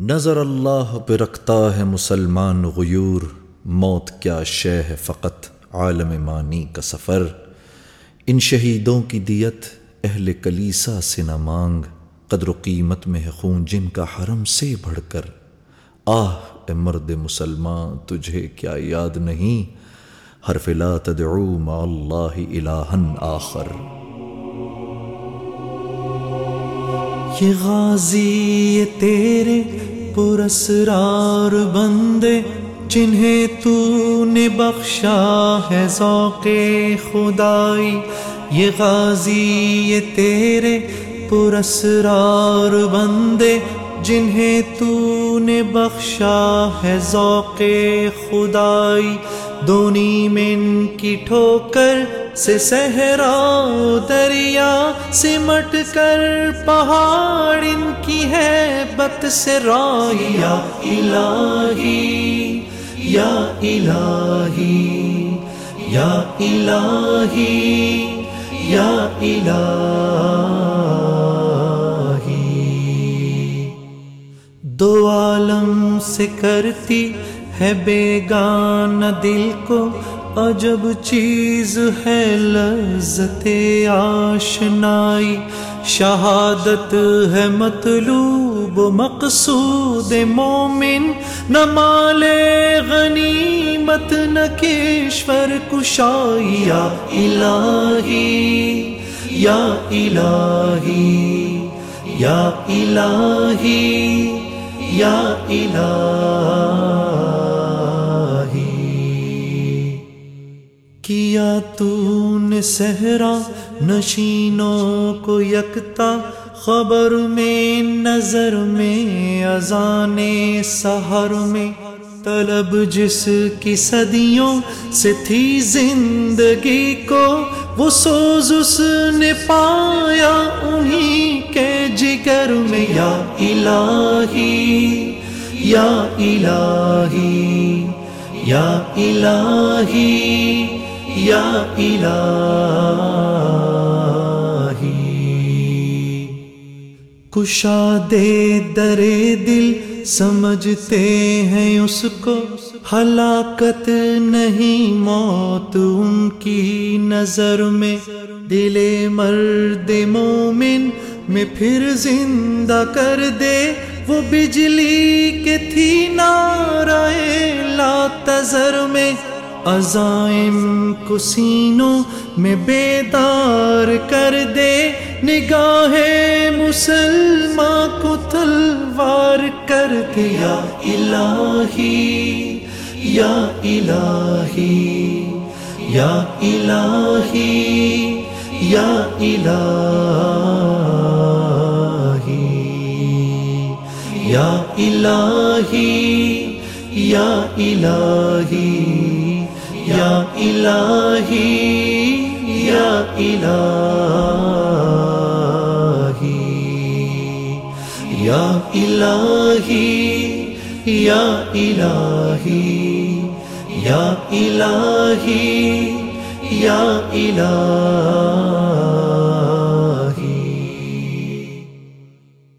نظر اللہ پہ رکھتا ہے مسلمان غیور، موت کیا شے ہے فقط عالم مانی کا سفر۔ ان شہیدوں کی دیت اہل کلیسا سے نہ مانگ، قدر و قیمت میں ہے خون جن کا حرم سے بڑھ کر۔ آہ، اے مرد مسلمان، تجھے کیا یاد نہیں؟ حرف لا تدعو مع اللہ الہن آخر۔ یہ غازی، یہ تیرے پرسرار بندے، جنہیں تو نے بخشا ہے ذوق خدائی۔ یہ غازی، یہ تیرے پرسرار بندے، جنہیں تو نے بخشا ہے ذوق خدائی۔ دونی من کی ٹھوکر سے صحرا دریا سمٹ کر پہاڑ ان کی ہے بت سے رایا الہی، یا الہی یا الہی یا الہی۔ دو عالم سے کرتی ہے بیگان دل کو عجب چیز ہے لذت آشنائی، شہادت ہے مطلوب، مقصود مومن، نہ مال غنیمت، نہ کیشور کشائی، یا الہی یا الہی یا الہی یا الہی۔ کیا تو نے صحرا نشینوں کو یکتا؟ خبر میں، نظر میں، اذان سحر میں۔ طلب جس کی صدیوں سے تھی زندگی کو، وہ سوز اس نے پایا انہی کے جگر میں۔ یا الہی یا الہی۔ یا الہی یا الہی. کشا دے درے دل سمجھتے ہیں اس کو، ہلاکت نہیں موت ان کی نظر میں. دل مرد مومن میں پھر زندہ کر دے، وہ بجلی کے تھی نارائے لا تذر میں عزائم کو سینوں میں بیدار کر دے۔ نگاہ مسلمان کو تلوار کر دیا الہی، یا الہی یا الہی یا الہی یا الہی۔ یا الہی یا الہی یا الہی یا الہی یا الہی یا الہی یا الہی